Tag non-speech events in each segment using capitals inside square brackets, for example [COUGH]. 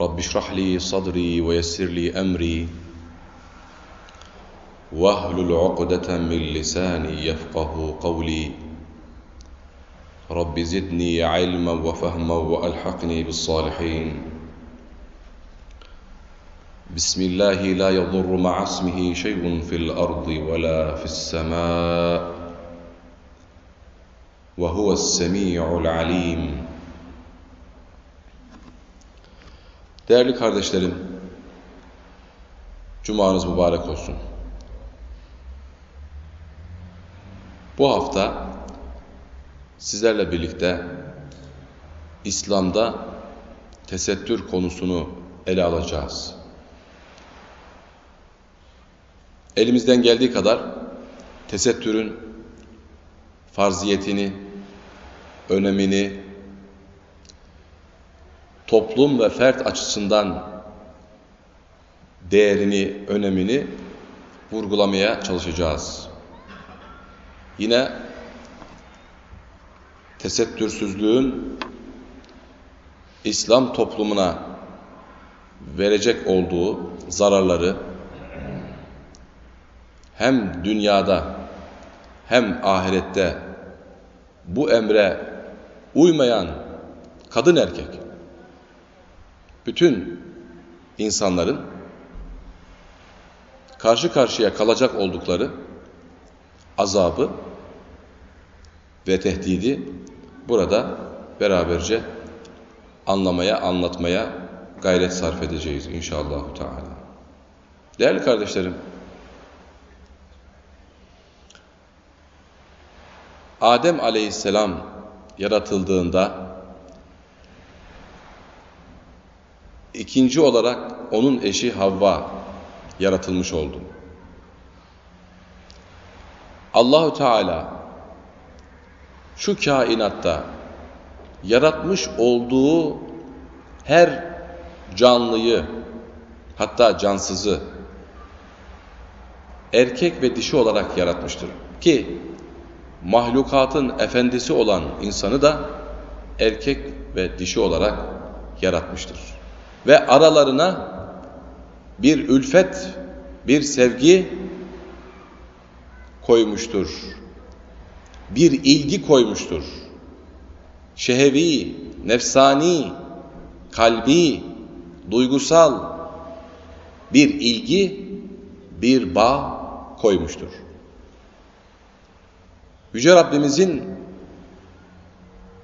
رب اشرح لي صدري ويسر لي أمري. واهلل عقدة من لساني يفقه قولي. رب زدني علما وفهما وألحقني بالصالحين. بسم الله لا يضر مع اسمه شيء في الأرض ولا في السماء. وهو السميع العليم. Değerli kardeşlerim, Cumanız mübarek olsun. Bu hafta sizlerle birlikte İslam'da tesettür konusunu ele alacağız. Elimizden geldiği kadar tesettürün farziyetini, önemini, toplum ve fert açısından değerini, önemini vurgulamaya çalışacağız. Yine tesettürsüzlüğün İslam toplumuna verecek olduğu zararları hem dünyada hem ahirette bu emre uymayan kadın erkek bütün insanların karşı karşıya kalacak oldukları azabı ve tehdidi burada beraberce anlamaya, anlatmaya gayret sarf edeceğiz inşallah Teala. Değerli kardeşlerim, Adem aleyhisselam yaratıldığında ikinci olarak onun eşi Havva yaratılmış oldu. Allahu Teala şu kainatta yaratmış olduğu her canlıyı hatta cansızı erkek ve dişi olarak yaratmıştır. Ki mahlukatın efendisi olan insanı da erkek ve dişi olarak yaratmıştır. Ve aralarına bir ülfet, bir sevgi koymuştur. Bir ilgi koymuştur. Şehevi, nefsani, kalbi, duygusal bir ilgi, bir bağ koymuştur. Yüce Rabbimizin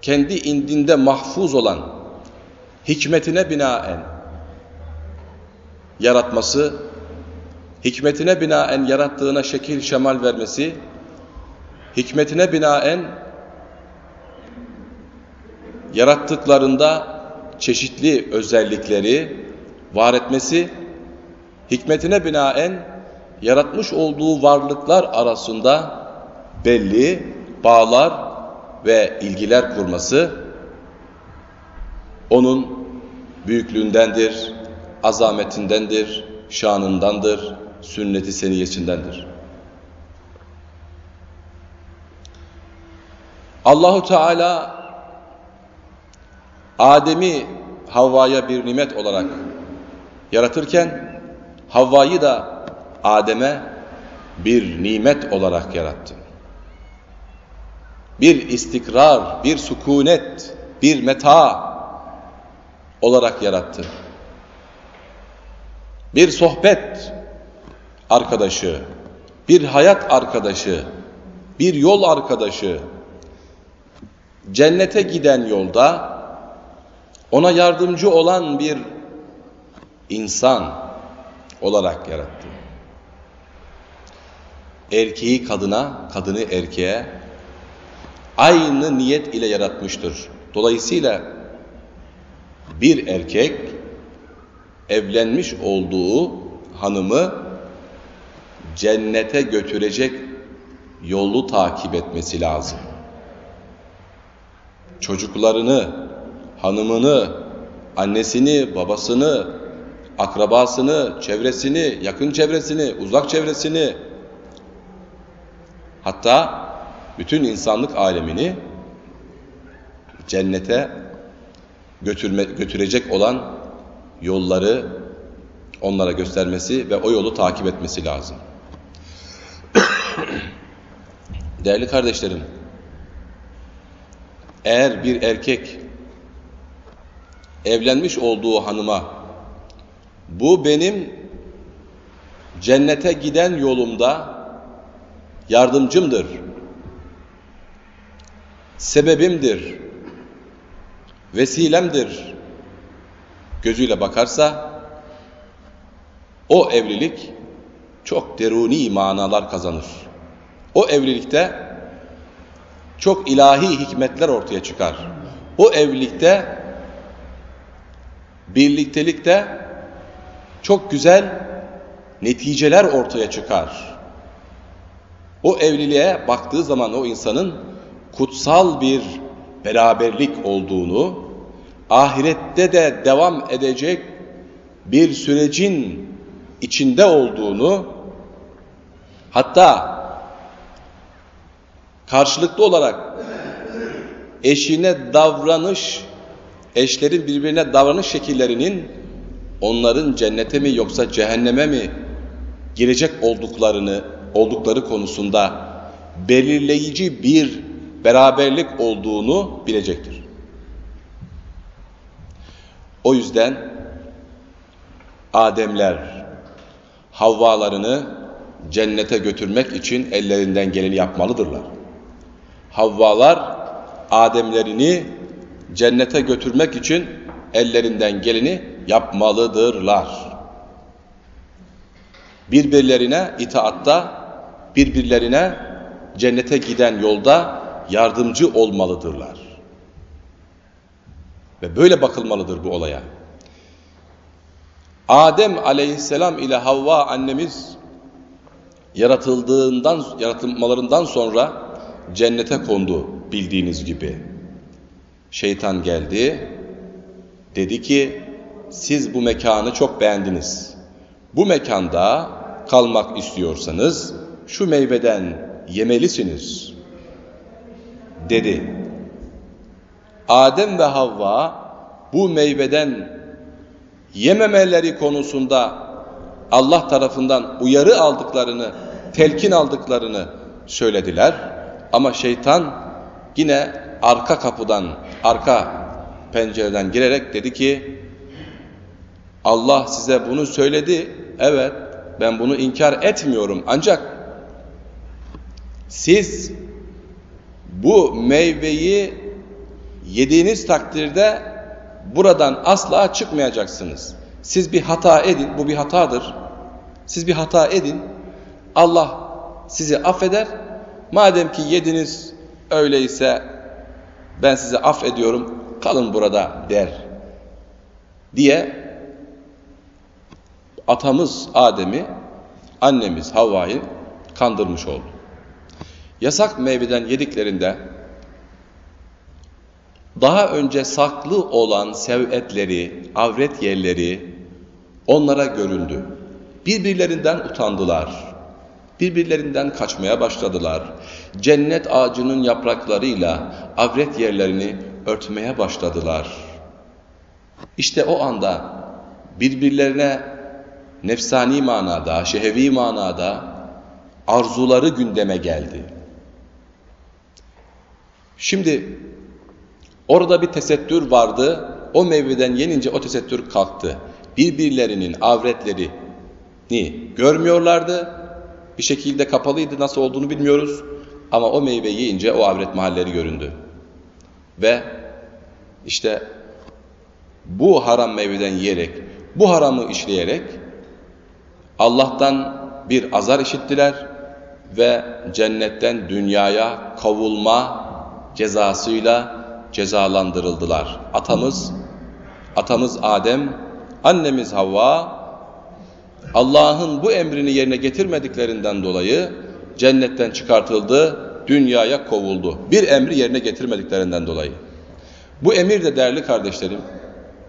kendi indinde mahfuz olan hikmetine binaen yaratması, hikmetine binaen yarattığına şekil şemal vermesi, hikmetine binaen yarattıklarında çeşitli özellikleri var etmesi, hikmetine binaen yaratmış olduğu varlıklar arasında belli bağlar ve ilgiler kurması onun büyüklüğündendir, azametindendir, şanındandır, sünnet-i seniyesindendir. Allahu Teala Adem'i Havva'ya bir nimet olarak yaratırken Havva'yı da Adem'e bir nimet olarak yarattı. Bir istikrar, bir sükunet, bir meta olarak yarattı. Bir sohbet arkadaşı, bir hayat arkadaşı, bir yol arkadaşı, cennete giden yolda ona yardımcı olan bir insan olarak yarattı. Erkeği kadına, kadını erkeğe aynı niyet ile yaratmıştır. Dolayısıyla bir erkek evlenmiş olduğu hanımı cennete götürecek yolu takip etmesi lazım. Çocuklarını, hanımını, annesini, babasını, akrabasını, çevresini, yakın çevresini, uzak çevresini, hatta bütün insanlık alemini cennete götürme, götürecek olan yolları onlara göstermesi ve o yolu takip etmesi lazım. [COUGHS] Değerli kardeşlerim, eğer bir erkek evlenmiş olduğu hanıma bu benim cennete giden yolumda yardımcımdır, sebebimdir, vesilemdir gözüyle bakarsa o evlilik çok deruni manalar kazanır. O evlilikte çok ilahi hikmetler ortaya çıkar. O evlilikte birliktelikte çok güzel neticeler ortaya çıkar. O evliliğe baktığı zaman o insanın kutsal bir beraberlik olduğunu, ahirette de devam edecek bir sürecin içinde olduğunu, hatta karşılıklı olarak eşine davranış, eşlerin birbirine davranış şekillerinin onların cennete mi yoksa cehenneme mi girecek olduklarını oldukları konusunda belirleyici bir beraberlik olduğunu bilecektir. O yüzden Ademler Havvalarını cennete götürmek için ellerinden geleni yapmalıdırlar. Havvalar Ademlerini cennete götürmek için ellerinden geleni yapmalıdırlar. Birbirlerine itaatta, birbirlerine cennete giden yolda yardımcı olmalıdırlar. Ve böyle bakılmalıdır bu olaya. Adem aleyhisselam ile Havva annemiz yaratıldığından, yaratılmalarından sonra cennete kondu bildiğiniz gibi. Şeytan geldi, dedi ki siz bu mekanı çok beğendiniz. Bu mekanda kalmak istiyorsanız şu meyveden yemelisiniz dedi. Adem ve Havva bu meyveden yememeleri konusunda Allah tarafından uyarı aldıklarını, telkin aldıklarını söylediler. Ama şeytan yine arka kapıdan, arka pencereden girerek dedi ki Allah size bunu söyledi. Evet ben bunu inkar etmiyorum ancak siz bu meyveyi yediğiniz takdirde buradan asla çıkmayacaksınız. Siz bir hata edin, bu bir hatadır. Siz bir hata edin, Allah sizi affeder. Madem ki yediniz öyleyse ben sizi affediyorum, kalın burada der diye atamız Adem'i, annemiz Havva'yı kandırmış oldu. Yasak meyveden yediklerinde daha önce saklı olan sevetleri, avret yerleri onlara göründü. Birbirlerinden utandılar. Birbirlerinden kaçmaya başladılar. Cennet ağacının yapraklarıyla avret yerlerini örtmeye başladılar. İşte o anda birbirlerine nefsani manada, şehevi manada arzuları gündeme geldi. Şimdi orada bir tesettür vardı. O meyveden yenince o tesettür kalktı. Birbirlerinin avretlerini görmüyorlardı. Bir şekilde kapalıydı. Nasıl olduğunu bilmiyoruz. Ama o meyve yiyince o avret mahalleri göründü. Ve işte bu haram meyveden yiyerek, bu haramı işleyerek Allah'tan bir azar işittiler ve cennetten dünyaya kavulma cezasıyla cezalandırıldılar. Atamız, atamız Adem, annemiz Havva Allah'ın bu emrini yerine getirmediklerinden dolayı cennetten çıkartıldı, dünyaya kovuldu. Bir emri yerine getirmediklerinden dolayı. Bu emir de değerli kardeşlerim,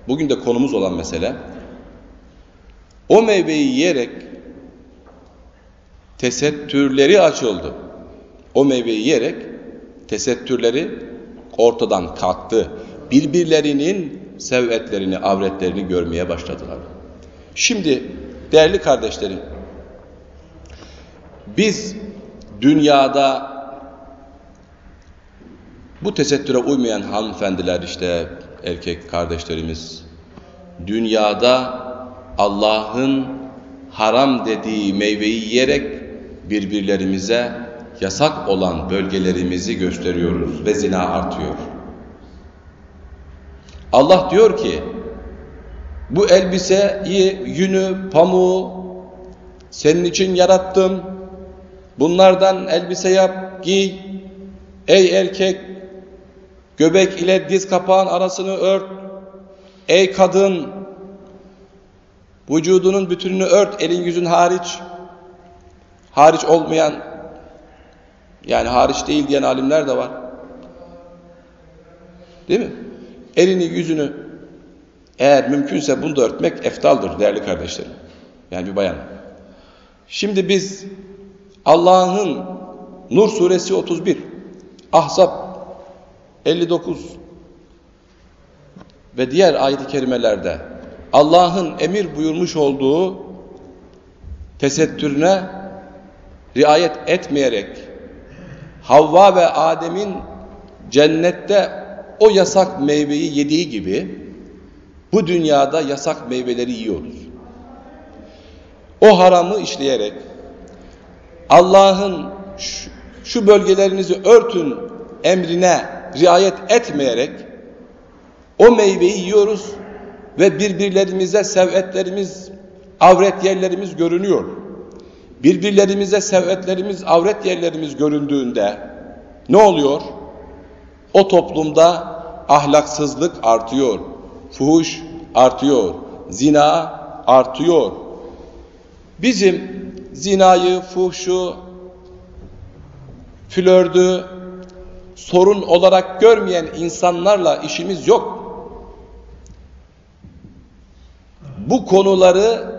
bugün de konumuz olan mesele, o meyveyi yiyerek tesettürleri açıldı. O meyveyi yiyerek tesettürleri ortadan kalktı. Birbirlerinin sevetlerini, avretlerini görmeye başladılar. Şimdi değerli kardeşlerim, biz dünyada bu tesettüre uymayan hanımefendiler işte erkek kardeşlerimiz dünyada Allah'ın haram dediği meyveyi yiyerek birbirlerimize yasak olan bölgelerimizi gösteriyoruz ve zina artıyor. Allah diyor ki bu elbiseyi, yünü, pamuğu senin için yarattım. Bunlardan elbise yap, giy. Ey erkek, göbek ile diz kapağın arasını ört. Ey kadın, vücudunun bütününü ört, elin yüzün hariç. Hariç olmayan, yani hariç değil diyen alimler de var. Değil mi? Elini, yüzünü eğer mümkünse bunu da örtmek eftaldır değerli kardeşlerim. Yani bir bayan. Şimdi biz Allah'ın Nur suresi 31, Ahzab 59 ve diğer ayet-i kerimelerde Allah'ın emir buyurmuş olduğu tesettürüne riayet etmeyerek Havva ve Adem'in cennette o yasak meyveyi yediği gibi bu dünyada yasak meyveleri yiyoruz. O haramı işleyerek Allah'ın şu bölgelerinizi örtün emrine riayet etmeyerek o meyveyi yiyoruz ve birbirlerimize sevetlerimiz, avret yerlerimiz görünüyor. Birbirlerimize sevetlerimiz, avret yerlerimiz göründüğünde ne oluyor? O toplumda ahlaksızlık artıyor, fuhuş artıyor, zina artıyor. Bizim zinayı, fuhşu, flördü sorun olarak görmeyen insanlarla işimiz yok. Bu konuları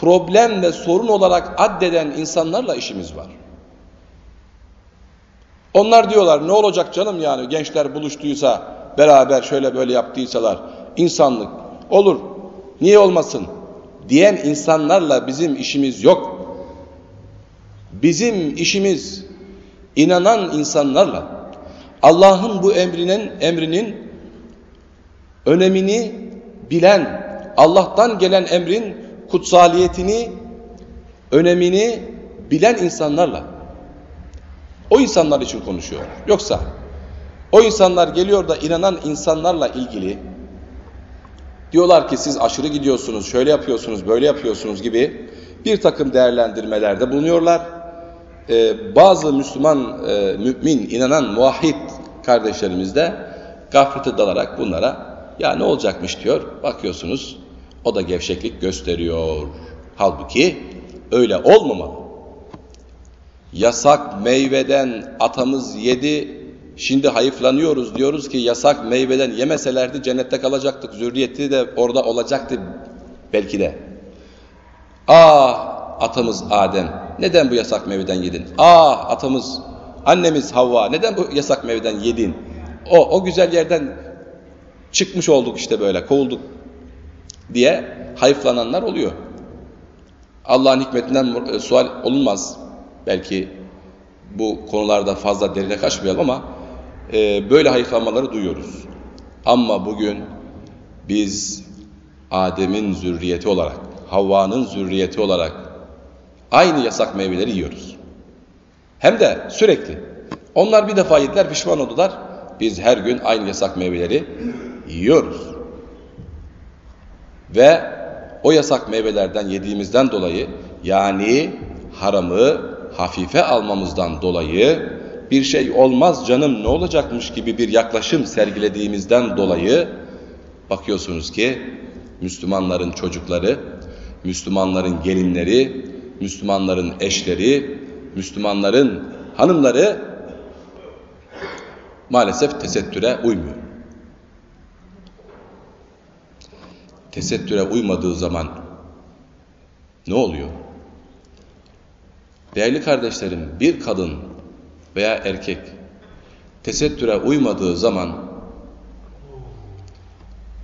problem ve sorun olarak addeden insanlarla işimiz var. Onlar diyorlar ne olacak canım yani gençler buluştuysa beraber şöyle böyle yaptıysalar insanlık olur niye olmasın diyen insanlarla bizim işimiz yok. Bizim işimiz inanan insanlarla Allah'ın bu emrinin emrinin önemini bilen Allah'tan gelen emrin kutsaliyetini önemini bilen insanlarla o insanlar için konuşuyor. Yoksa o insanlar geliyor da inanan insanlarla ilgili diyorlar ki siz aşırı gidiyorsunuz, şöyle yapıyorsunuz, böyle yapıyorsunuz gibi bir takım değerlendirmelerde bulunuyorlar. Ee, bazı Müslüman, e, mümin, inanan, muahhid kardeşlerimiz de gaflete dalarak bunlara ya ne olacakmış diyor. Bakıyorsunuz o da gevşeklik gösteriyor. Halbuki öyle olmamalı. Yasak meyveden atamız yedi, şimdi hayıflanıyoruz diyoruz ki yasak meyveden yemeselerdi cennette kalacaktık, zürriyeti de orada olacaktı belki de. Ah atamız Adem, neden bu yasak meyveden yedin? Ah atamız, annemiz Havva, neden bu yasak meyveden yedin? O, o güzel yerden çıkmış olduk işte böyle, kovulduk diye hayıflananlar oluyor. Allah'ın hikmetinden e, sual olunmaz. Belki bu konularda fazla derine kaçmayalım ama e, böyle hayıflanmaları duyuyoruz. Ama bugün biz Adem'in zürriyeti olarak, Havva'nın zürriyeti olarak aynı yasak meyveleri yiyoruz. Hem de sürekli. Onlar bir defa yediler, pişman oldular. Biz her gün aynı yasak meyveleri yiyoruz. Ve o yasak meyvelerden yediğimizden dolayı yani haramı hafife almamızdan dolayı bir şey olmaz canım ne olacakmış gibi bir yaklaşım sergilediğimizden dolayı bakıyorsunuz ki Müslümanların çocukları Müslümanların gelinleri, Müslümanların eşleri, Müslümanların hanımları maalesef tesettüre uymuyor. Tesettüre uymadığı zaman ne oluyor? Değerli kardeşlerim, bir kadın veya erkek tesettüre uymadığı zaman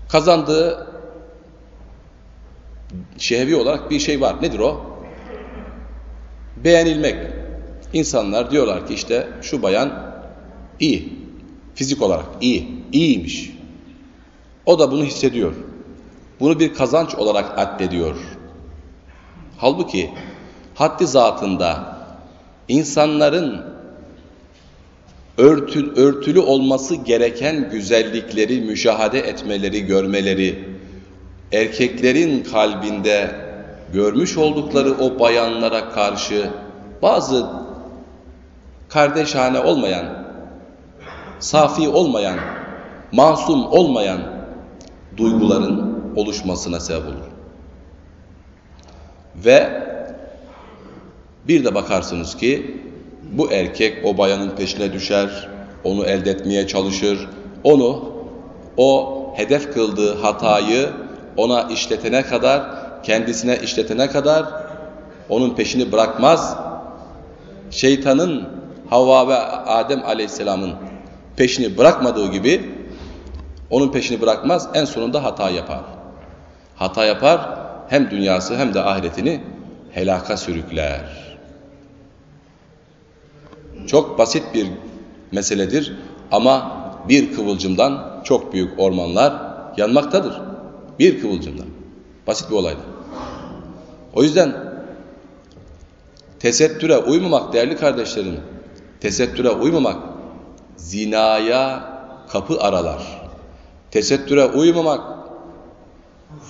kazandığı şehvi olarak bir şey var. Nedir o? Beğenilmek. İnsanlar diyorlar ki işte şu bayan iyi. Fizik olarak iyi. İyiymiş. O da bunu hissediyor. Bunu bir kazanç olarak addediyor. Halbuki haddi zatında insanların örtü, örtülü olması gereken güzellikleri müşahede etmeleri, görmeleri, erkeklerin kalbinde görmüş oldukları o bayanlara karşı bazı kardeşhane olmayan, safi olmayan, masum olmayan duyguların oluşmasına sebep olur. Ve bir de bakarsınız ki bu erkek o bayanın peşine düşer, onu elde etmeye çalışır, onu o hedef kıldığı hatayı ona işletene kadar, kendisine işletene kadar onun peşini bırakmaz. Şeytanın Havva ve Adem aleyhisselamın peşini bırakmadığı gibi onun peşini bırakmaz, en sonunda hata yapar. Hata yapar, hem dünyası hem de ahiretini helaka sürükler. Çok basit bir meseledir ama bir kıvılcımdan çok büyük ormanlar yanmaktadır. Bir kıvılcımdan. Basit bir olaydır. O yüzden tesettüre uymamak değerli kardeşlerim, tesettüre uymamak zinaya kapı aralar. Tesettüre uymamak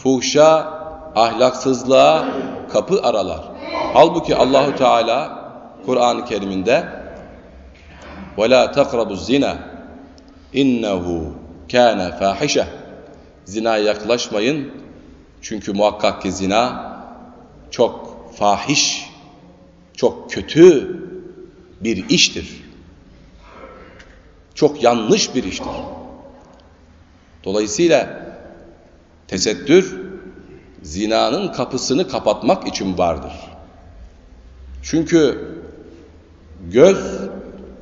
fuhşa, ahlaksızlığa kapı aralar. Halbuki Allahu Teala Kur'an-ı Kerim'inde وَلَا تَقْرَبُ الزِّنَا اِنَّهُ كَانَ فَاحِشَةً Zinaya yaklaşmayın çünkü muhakkak ki zina çok fahiş, çok kötü bir iştir. Çok yanlış bir iştir. Dolayısıyla tesettür zinanın kapısını kapatmak için vardır. Çünkü göz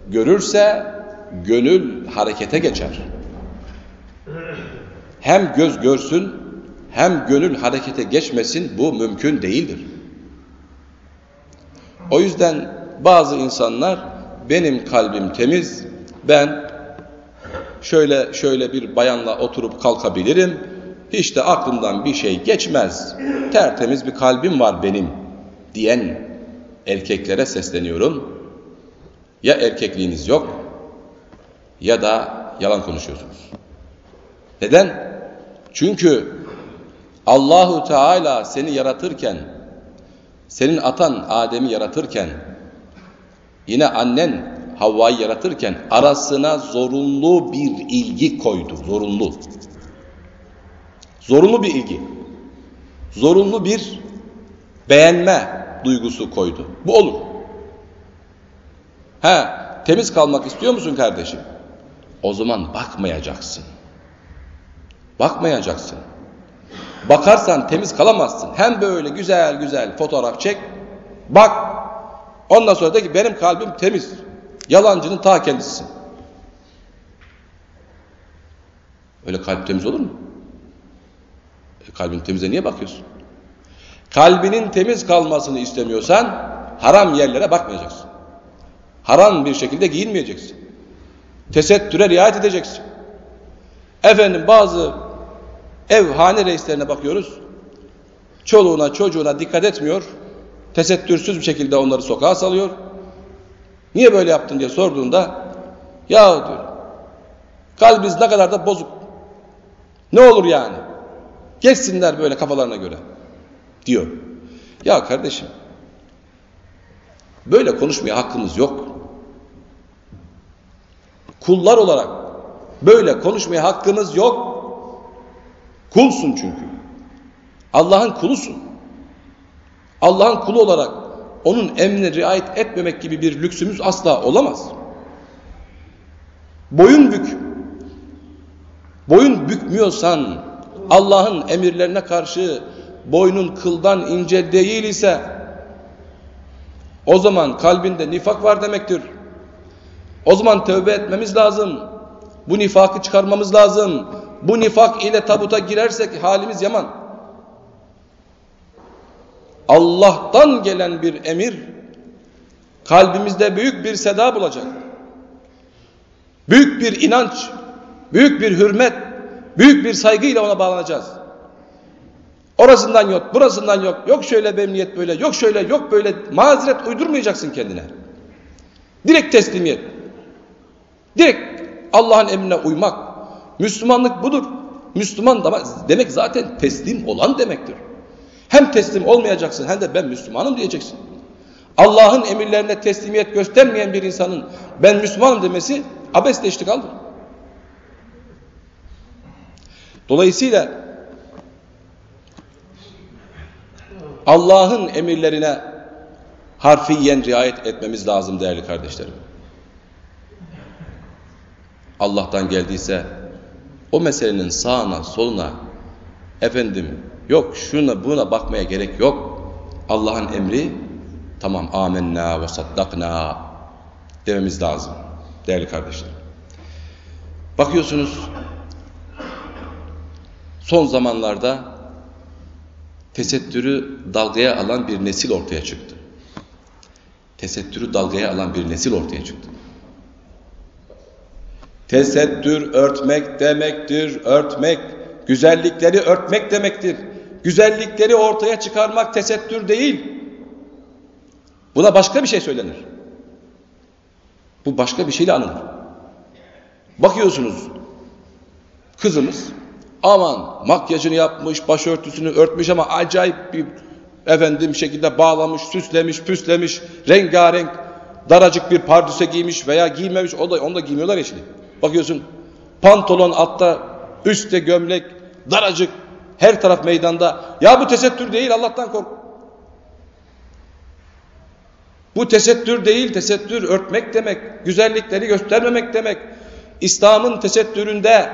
görürse gönül harekete geçer. Hem göz görsün hem gönül harekete geçmesin bu mümkün değildir. O yüzden bazı insanlar benim kalbim temiz, ben şöyle şöyle bir bayanla oturup kalkabilirim, hiç de aklımdan bir şey geçmez, tertemiz bir kalbim var benim diyen erkeklere sesleniyorum. Ya erkekliğiniz yok ya da yalan konuşuyorsunuz. Neden? Çünkü Allahu Teala seni yaratırken, senin atan Adem'i yaratırken, yine annen Havva'yı yaratırken arasına zorunlu bir ilgi koydu. Zorunlu. Zorunlu bir ilgi. Zorunlu bir beğenme duygusu koydu. Bu olur. Ha, temiz kalmak istiyor musun kardeşim? O zaman bakmayacaksın. Bakmayacaksın. Bakarsan temiz kalamazsın. Hem böyle güzel güzel fotoğraf çek, bak. Ondan sonra de ki benim kalbim temiz. Yalancının ta kendisisin. Öyle kalp temiz olur mu? Kalbin temize niye bakıyorsun? Kalbinin temiz kalmasını istemiyorsan haram yerlere bakmayacaksın. Haram bir şekilde giyinmeyeceksin. Tesettüre riayet edeceksin. Efendim bazı ev hane reislerine bakıyoruz. Çoluğuna çocuğuna dikkat etmiyor. Tesettürsüz bir şekilde onları sokağa salıyor. Niye böyle yaptın diye sorduğunda ya diyor kalbimiz ne kadar da bozuk. Ne olur yani? Geçsinler böyle kafalarına göre diyor. Ya kardeşim böyle konuşmaya hakkımız yok. Kullar olarak böyle konuşmaya hakkınız yok. Kulsun çünkü. Allah'ın kulusun. Allah'ın kulu olarak onun emrine riayet etmemek gibi bir lüksümüz asla olamaz. Boyun bük. Boyun bükmüyorsan Allah'ın emirlerine karşı boynun kıldan ince değil ise o zaman kalbinde nifak var demektir. O zaman tövbe etmemiz lazım. Bu nifakı çıkarmamız lazım. Bu nifak ile tabuta girersek halimiz yaman. Allah'tan gelen bir emir kalbimizde büyük bir seda bulacak. Büyük bir inanç, büyük bir hürmet, büyük bir saygıyla ona bağlanacağız. Orasından yok, burasından yok, yok şöyle memniyet böyle, yok şöyle, yok böyle mazeret uydurmayacaksın kendine. Direkt teslimiyet. Direkt Allah'ın emrine uymak. Müslümanlık budur. Müslüman demek zaten teslim olan demektir. Hem teslim olmayacaksın hem de ben Müslümanım diyeceksin. Allah'ın emirlerine teslimiyet göstermeyen bir insanın ben Müslümanım demesi abesle iştigaldir. Dolayısıyla Allah'ın emirlerine harfiyen riayet etmemiz lazım değerli kardeşlerim. Allah'tan geldiyse o meselenin sağına soluna efendim yok şuna buna bakmaya gerek yok. Allah'ın emri tamam amenna ve saddakna dememiz lazım değerli kardeşlerim. Bakıyorsunuz son zamanlarda tesettürü dalgaya alan bir nesil ortaya çıktı. Tesettürü dalgaya alan bir nesil ortaya çıktı. Tesettür örtmek demektir, örtmek. Güzellikleri örtmek demektir. Güzellikleri ortaya çıkarmak tesettür değil. Buna başka bir şey söylenir. Bu başka bir şeyle anılır. Bakıyorsunuz kızımız aman makyajını yapmış, başörtüsünü örtmüş ama acayip bir efendim şekilde bağlamış, süslemiş, püslemiş, rengarenk daracık bir pardüse giymiş veya giymemiş. O da, onu da giymiyorlar ya şimdi. Bakıyorsun pantolon altta, üstte gömlek, daracık, her taraf meydanda. Ya bu tesettür değil Allah'tan kork. Bu tesettür değil, tesettür örtmek demek, güzellikleri göstermemek demek. İslam'ın tesettüründe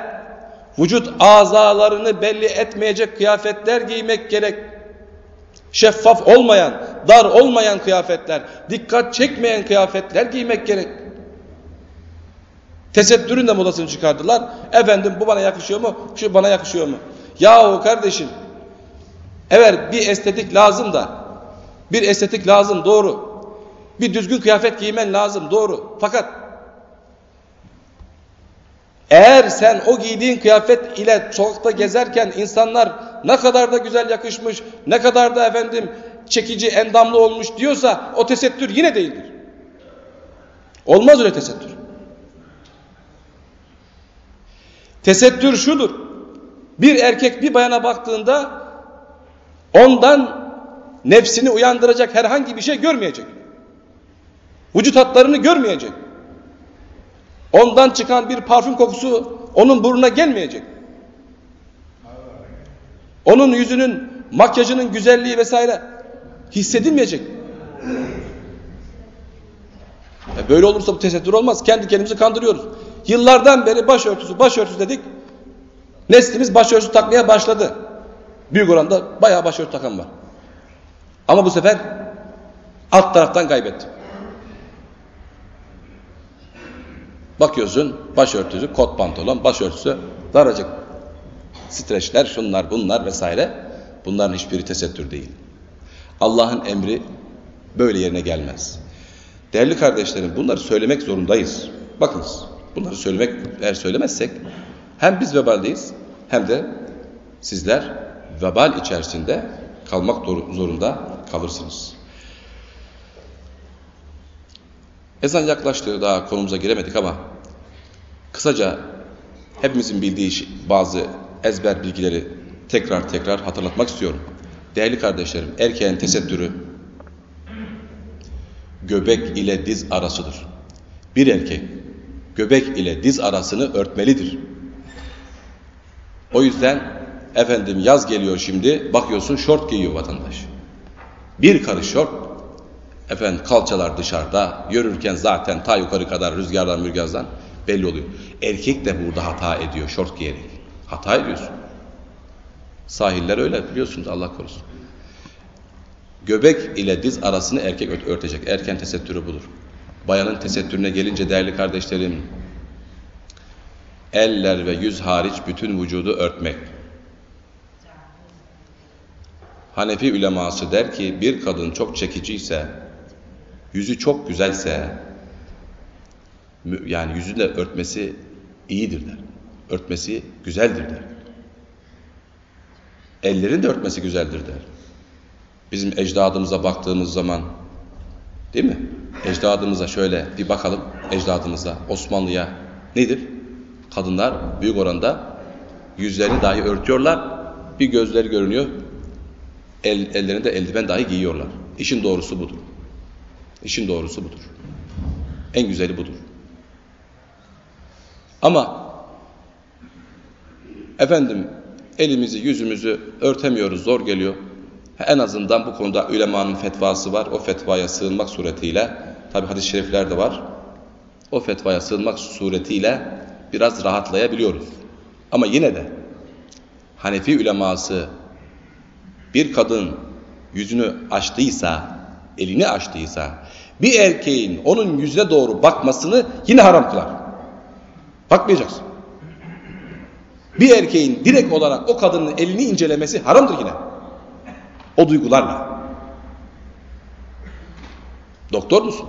vücut azalarını belli etmeyecek kıyafetler giymek gerek. Şeffaf olmayan, dar olmayan kıyafetler, dikkat çekmeyen kıyafetler giymek gerek. Tesettürün de modasını çıkardılar. Efendim bu bana yakışıyor mu? Şu bana yakışıyor mu? Yahu kardeşim evet bir estetik lazım da bir estetik lazım doğru. Bir düzgün kıyafet giymen lazım doğru. Fakat eğer sen o giydiğin kıyafet ile sokakta gezerken insanlar ne kadar da güzel yakışmış, ne kadar da efendim çekici, endamlı olmuş diyorsa o tesettür yine değildir. Olmaz öyle tesettür. Tesettür şudur. Bir erkek bir bayana baktığında ondan nefsini uyandıracak herhangi bir şey görmeyecek. Vücut hatlarını görmeyecek. Ondan çıkan bir parfüm kokusu onun burnuna gelmeyecek. Onun yüzünün, makyajının güzelliği vesaire hissedilmeyecek. E böyle olursa bu tesettür olmaz. Kendi kendimizi kandırıyoruz. Yıllardan beri başörtüsü, başörtüsü dedik. Neslimiz başörtüsü takmaya başladı. Büyük oranda bayağı başörtü takan var. Ama bu sefer alt taraftan kaybetti. Bakıyorsun başörtüsü, kot pantolon, başörtüsü, daracık streçler, şunlar bunlar vesaire. Bunların hiçbiri tesettür değil. Allah'ın emri böyle yerine gelmez. Değerli kardeşlerim bunları söylemek zorundayız. Bakınız bunları söylemek eğer söylemezsek hem biz vebaldeyiz hem de sizler vebal içerisinde kalmak zorunda kalırsınız. Ezan yaklaştı daha konumuza giremedik ama kısaca hepimizin bildiği bazı ezber bilgileri tekrar tekrar hatırlatmak istiyorum. Değerli kardeşlerim, erkeğin tesettürü göbek ile diz arasıdır. Bir erkek göbek ile diz arasını örtmelidir. O yüzden efendim yaz geliyor şimdi bakıyorsun şort giyiyor vatandaş. Bir karış şort, efendim kalçalar dışarıda, yürürken zaten ta yukarı kadar rüzgardan mürgazdan belli oluyor. Erkek de burada hata ediyor şort giyerek. Hata ediyorsun. Sahiller öyle biliyorsunuz Allah korusun. Göbek ile diz arasını erkek örtecek. Erken tesettürü budur. Bayanın tesettürüne gelince değerli kardeşlerim, eller ve yüz hariç bütün vücudu örtmek. Hanefi uleması der ki bir kadın çok çekici ise, yüzü çok güzelse, yani yüzünü de örtmesi iyidir der. Örtmesi güzeldir der. Ellerin de örtmesi güzeldir der. Bizim ecdadımıza baktığımız zaman değil mi? Ecdadımıza şöyle bir bakalım ecdadımıza, Osmanlı'ya nedir? Kadınlar büyük oranda yüzlerini dahi örtüyorlar. Bir gözleri görünüyor. El, ellerinde eldiven dahi giyiyorlar. İşin doğrusu budur. İşin doğrusu budur. En güzeli budur. Ama efendim elimizi yüzümüzü örtemiyoruz zor geliyor. En azından bu konuda ülemanın fetvası var. O fetvaya sığınmak suretiyle tabi hadis-i şerifler de var. O fetvaya sığınmak suretiyle biraz rahatlayabiliyoruz. Ama yine de Hanefi uleması bir kadın yüzünü açtıysa, elini açtıysa bir erkeğin onun yüzüne doğru bakmasını yine haram kılar. Bakmayacaksın. Bir erkeğin direkt olarak o kadının elini incelemesi haramdır yine. O duygularla. Doktor musun?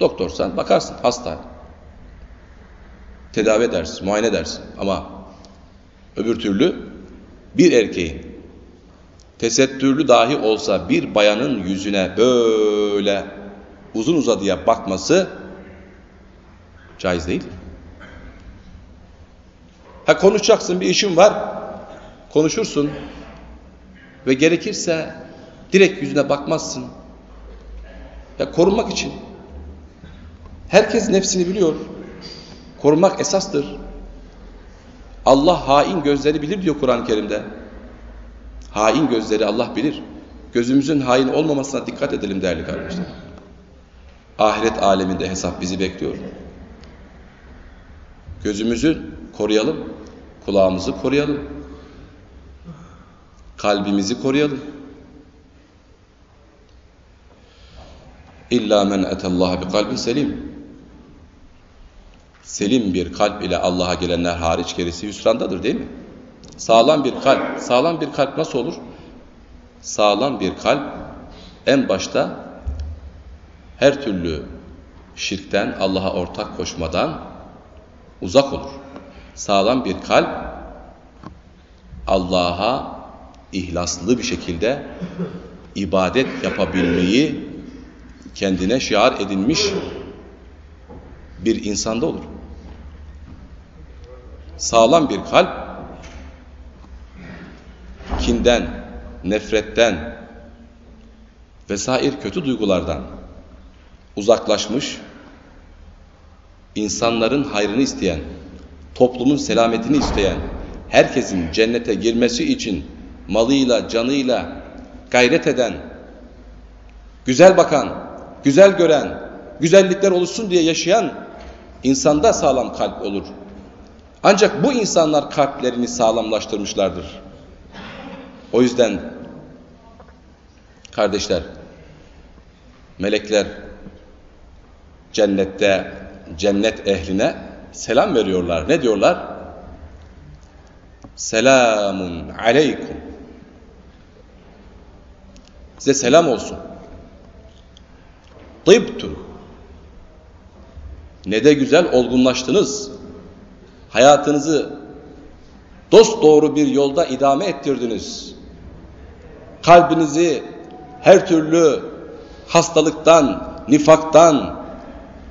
Doktorsan bakarsın hasta. Tedavi edersin, muayene edersin. Ama öbür türlü bir erkeğin tesettürlü dahi olsa bir bayanın yüzüne böyle uzun uzadıya bakması caiz değil. Ha konuşacaksın bir işin var. Konuşursun. Ve gerekirse direkt yüzüne bakmazsın. Ya korunmak için. Herkes nefsini biliyor. Korunmak esastır. Allah hain gözleri bilir diyor Kur'an-ı Kerim'de. Hain gözleri Allah bilir. Gözümüzün hain olmamasına dikkat edelim değerli kardeşler. Ahiret aleminde hesap bizi bekliyor. Gözümüzü koruyalım, kulağımızı koruyalım, kalbimizi koruyalım. İlla men etallaha bi kalbin selim. Selim bir kalp ile Allah'a gelenler hariç gerisi hüsrandadır değil mi? Sağlam bir kalp. Sağlam bir kalp nasıl olur? Sağlam bir kalp en başta her türlü şirkten, Allah'a ortak koşmadan uzak olur. Sağlam bir kalp Allah'a ihlaslı bir şekilde ibadet yapabilmeyi kendine şiar edinmiş bir insanda olur. Sağlam bir kalp kinden, nefretten vesaire kötü duygulardan uzaklaşmış, insanların hayrını isteyen, toplumun selametini isteyen, herkesin cennete girmesi için malıyla, canıyla gayret eden, güzel bakan, güzel gören, güzellikler oluşsun diye yaşayan insanda sağlam kalp olur. Ancak bu insanlar kalplerini sağlamlaştırmışlardır. O yüzden kardeşler, melekler cennette cennet ehline selam veriyorlar. Ne diyorlar? Selamun aleykum. Size selam olsun. Tıbtum. Ne de güzel olgunlaştınız. Hayatınızı dost doğru bir yolda idame ettirdiniz. Kalbinizi her türlü hastalıktan, nifaktan,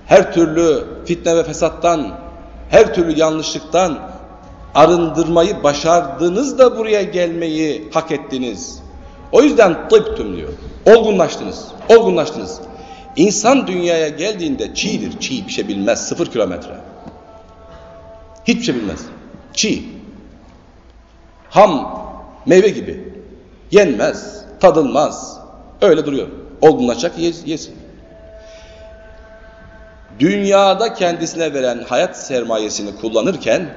her türlü fitne ve fesattan, her türlü yanlışlıktan arındırmayı başardınız da buraya gelmeyi hak ettiniz. O yüzden tıptüm diyor. Olgunlaştınız. Olgunlaştınız. İnsan dünyaya geldiğinde çiğdir. Çiğ bir şey bilmez. Sıfır kilometre. Hiçbir şey bilmez. Çiğ. Ham meyve gibi. Yenmez. tadılmaz. Öyle duruyor. Olgunlaşacak yesin. Dünyada kendisine veren hayat sermayesini kullanırken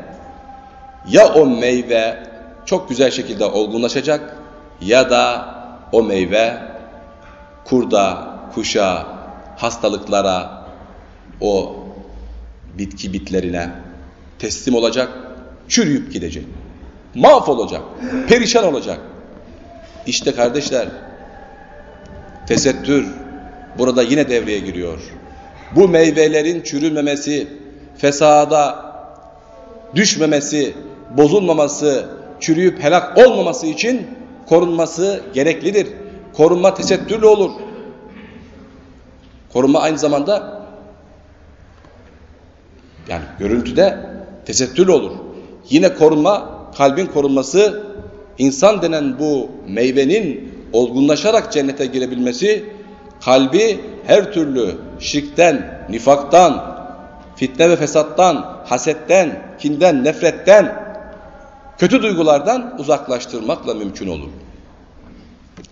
ya o meyve çok güzel şekilde olgunlaşacak ya da o meyve kurda, kuşa, hastalıklara, o bitki bitlerine teslim olacak, çürüyüp gidecek. Mahvolacak, perişan olacak. İşte kardeşler, tesettür burada yine devreye giriyor. Bu meyvelerin çürümemesi, fesada düşmemesi, bozulmaması, çürüyüp helak olmaması için korunması gereklidir. Korunma tesettürlü olur. Korunma aynı zamanda yani görüntüde tesettürlü olur. Yine korunma, kalbin korunması, insan denen bu meyvenin olgunlaşarak cennete girebilmesi, kalbi her türlü şirkten, nifaktan, fitne ve fesattan, hasetten, kinden, nefretten, kötü duygulardan uzaklaştırmakla mümkün olur.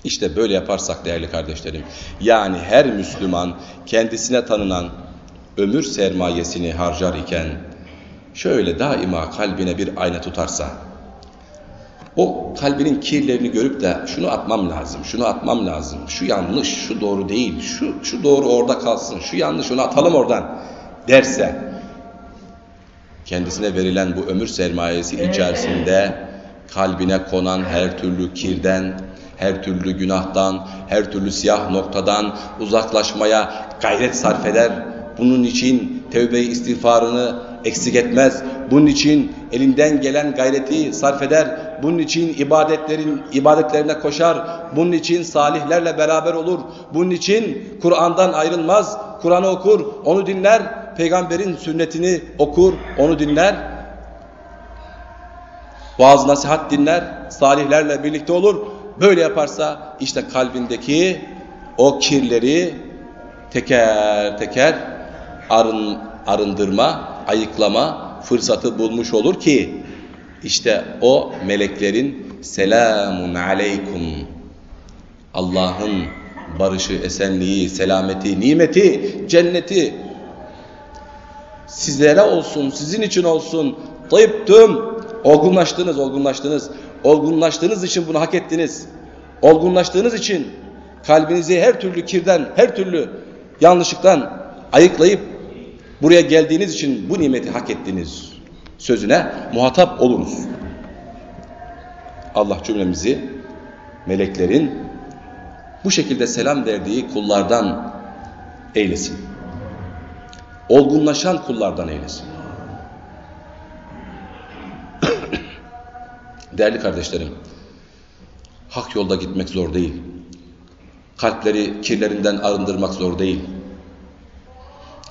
İşte böyle yaparsak değerli kardeşlerim, yani her Müslüman kendisine tanınan ömür sermayesini harcar iken, şöyle daima kalbine bir ayna tutarsa, o kalbinin kirlerini görüp de şunu atmam lazım, şunu atmam lazım, şu yanlış, şu doğru değil, şu, şu doğru orada kalsın, şu yanlış onu atalım oradan derse, kendisine verilen bu ömür sermayesi içerisinde kalbine konan her türlü kirden, her türlü günahtan, her türlü siyah noktadan uzaklaşmaya gayret sarf eder. Bunun için tevbe istiğfarını eksik etmez. Bunun için elinden gelen gayreti sarf eder. Bunun için ibadetlerin ibadetlerine koşar. Bunun için salihlerle beraber olur. Bunun için Kur'an'dan ayrılmaz. Kur'an'ı okur, onu dinler. Peygamberin sünnetini okur, onu dinler. Vaaz nasihat dinler, salihlerle birlikte olur. Böyle yaparsa işte kalbindeki o kirleri teker teker arın, arındırma, ayıklama fırsatı bulmuş olur ki işte o meleklerin selamun aleykum Allah'ın barışı, esenliği, selameti, nimeti, cenneti sizlere olsun, sizin için olsun. Tayyiptüm. Olgunlaştınız, olgunlaştınız. Olgunlaştığınız için bunu hak ettiniz. Olgunlaştığınız için kalbinizi her türlü kirden, her türlü yanlışlıktan ayıklayıp buraya geldiğiniz için bu nimeti hak ettiniz sözüne muhatap oluruz. Allah cümlemizi meleklerin bu şekilde selam verdiği kullardan eylesin. Olgunlaşan kullardan eylesin. [CLEARS THROAT] Değerli kardeşlerim, hak yolda gitmek zor değil. Kalpleri kirlerinden arındırmak zor değil.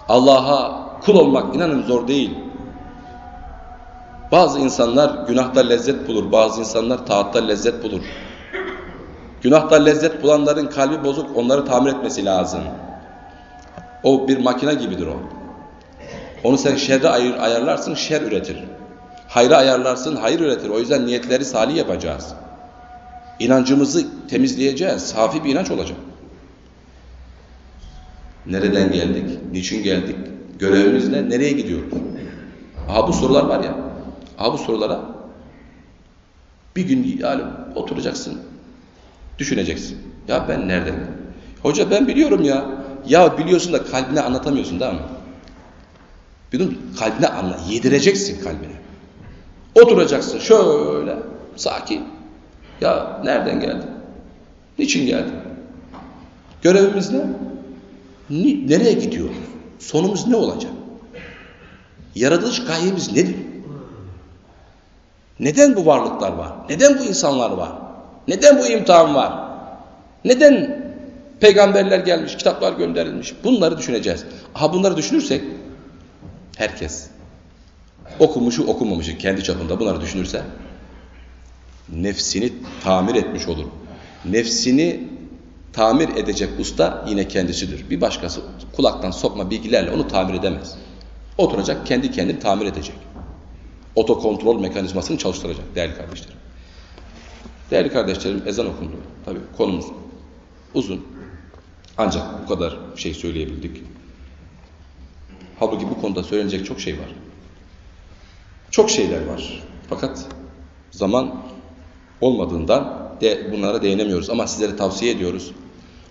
Allah'a kul olmak inanın zor değil. Bazı insanlar günahta lezzet bulur, bazı insanlar taatta lezzet bulur. Günahta lezzet bulanların kalbi bozuk, onları tamir etmesi lazım. O bir makine gibidir o. Onu sen şerre ayır, ayarlarsın, şer üretir. Hayra ayarlarsın, hayır üretir. O yüzden niyetleri salih yapacağız. İnancımızı temizleyeceğiz. Safi bir inanç olacak. Nereden geldik? Niçin geldik? Görevimiz ne? Nereye gidiyoruz? Aha bu sorular var ya. Aha bu sorulara bir gün yani oturacaksın. Düşüneceksin. Ya ben nereden? Hoca ben biliyorum ya. Ya biliyorsun da kalbine anlatamıyorsun değil mi? Bütün kalbine anla, yedireceksin kalbine. Oturacaksın şöyle sakin. Ya nereden geldin? Niçin geldin? Görevimiz ne? Nereye gidiyoruz? Sonumuz ne olacak? Yaratılış gayemiz nedir? Neden bu varlıklar var? Neden bu insanlar var? Neden bu imtihan var? Neden peygamberler gelmiş, kitaplar gönderilmiş? Bunları düşüneceğiz. Aha bunları düşünürsek herkes okumuşu okumamışı kendi çapında bunları düşünürse nefsini tamir etmiş olur. Nefsini tamir edecek usta yine kendisidir. Bir başkası kulaktan sokma bilgilerle onu tamir edemez. Oturacak kendi kendini tamir edecek. Otokontrol mekanizmasını çalıştıracak değerli kardeşlerim. Değerli kardeşlerim ezan okundu. Tabii konumuz Uzun. Ancak bu kadar şey söyleyebildik. Halbuki bu konuda söylenecek çok şey var. Çok şeyler var. Fakat zaman olmadığından de bunlara değinemiyoruz. Ama sizlere tavsiye ediyoruz.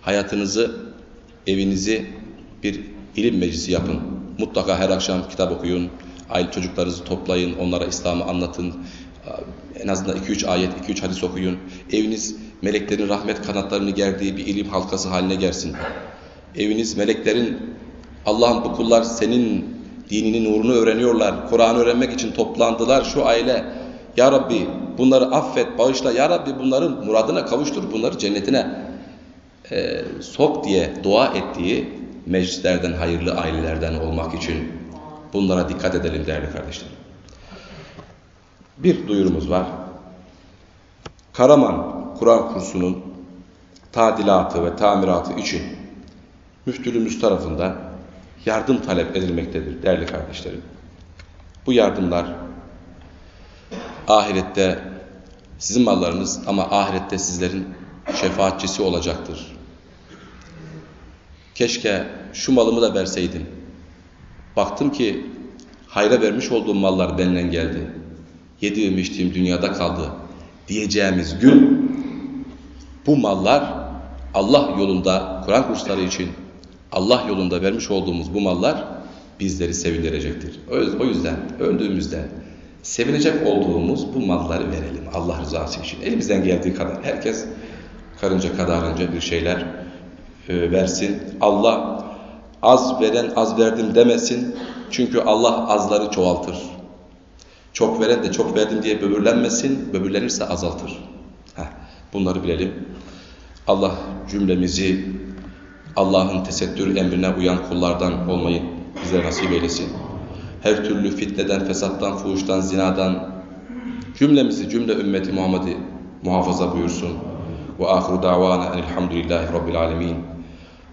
Hayatınızı, evinizi bir ilim meclisi yapın. Mutlaka her akşam kitap okuyun. Aile çocuklarınızı toplayın. Onlara İslam'ı anlatın. En azından 2-3 ayet, 2-3 hadis okuyun. Eviniz meleklerin rahmet kanatlarını gerdiği bir ilim halkası haline gelsin. Eviniz meleklerin Allah'ın bu kullar senin dininin nurunu öğreniyorlar. Kur'an öğrenmek için toplandılar şu aile. Ya Rabbi bunları affet, bağışla. Ya Rabbi bunların muradına kavuştur. Bunları cennetine e, sok diye dua ettiği meclislerden, hayırlı ailelerden olmak için bunlara dikkat edelim değerli kardeşlerim. Bir duyurumuz var. Karaman Kur'an kursunun tadilatı ve tamiratı için müftülüğümüz tarafından yardım talep edilmektedir değerli kardeşlerim. Bu yardımlar ahirette sizin mallarınız ama ahirette sizlerin şefaatçisi olacaktır. Keşke şu malımı da verseydin. Baktım ki hayra vermiş olduğum mallar benden geldi. Yediğim içtiğim dünyada kaldı diyeceğimiz gün bu mallar Allah yolunda Kur'an kursları için Allah yolunda vermiş olduğumuz bu mallar bizleri sevindirecektir. O yüzden öldüğümüzde sevinecek olduğumuz bu malları verelim Allah rızası için. Elimizden geldiği kadar herkes karınca kadarınca bir şeyler e, versin. Allah az veren az verdim demesin. Çünkü Allah azları çoğaltır. Çok veren de çok verdim diye böbürlenmesin. Böbürlenirse azaltır. Heh, bunları bilelim. Allah cümlemizi Allah'ın tesettür emrine uyan kullardan olmayı bize nasip eylesin. Her türlü fitneden, fesattan, fuhuştan, zinadan cümlemizi, cümle ümmeti Muhammed'i muhafaza buyursun. Ve ahiru davana elhamdülillahi rabbil alemin.